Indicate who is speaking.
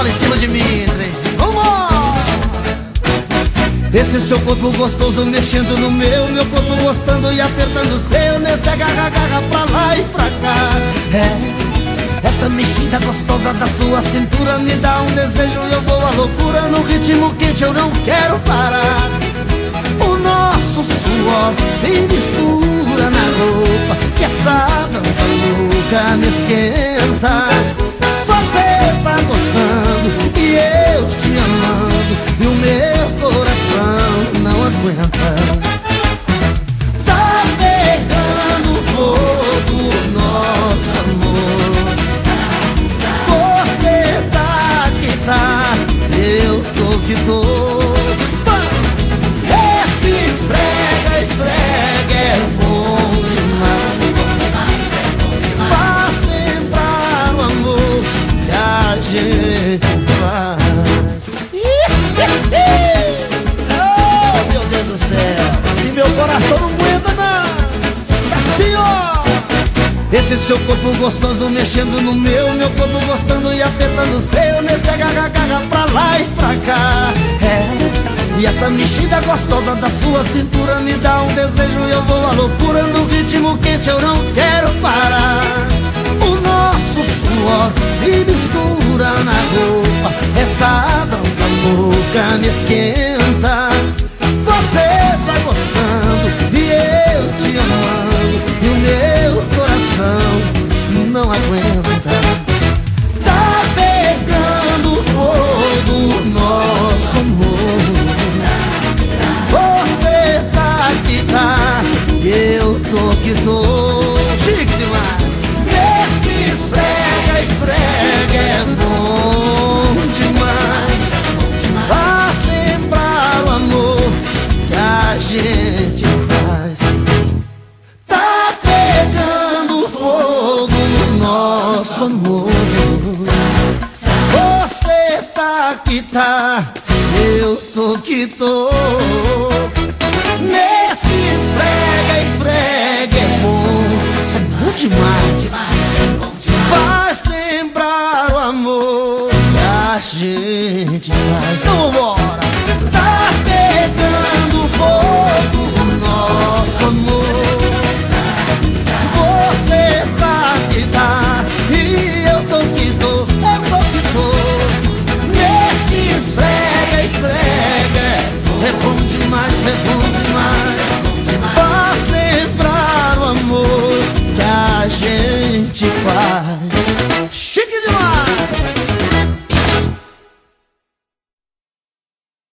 Speaker 1: bola em cima de mim, trenzinho. Vambora! Esse seu corpo gostoso mexendo no meu Meu corpo gostando e apertando o seu. Nesse agarra-garra pra lá e pra cá. É, essa mexida gostosa da sua cintura Me dá um desejo e eu vou à loucura. No ritmo quente eu não quero parar. O nosso suor se mistura na roupa Que essa dança louca me esquenta coração não aguenta não. Nossa Senhora esse seu corpo gostoso mexendo no meu Meu corpo gostando e apertando o seu. Nesse agarra-garra pra lá e pra cá. É, e essa mexida gostosa da sua cintura Me dá um desejo e eu vou à loucura. No ritmo quente eu não quero parar não aguenta. Tá pegando fogo nosso amor Você tá que tá, eu tô que tô nosso amor. Você tá que tá, eu tô que tô. Nesse esfrega, esfrega é bom, é bom demais. Faz lembrar o amor que a gente faz.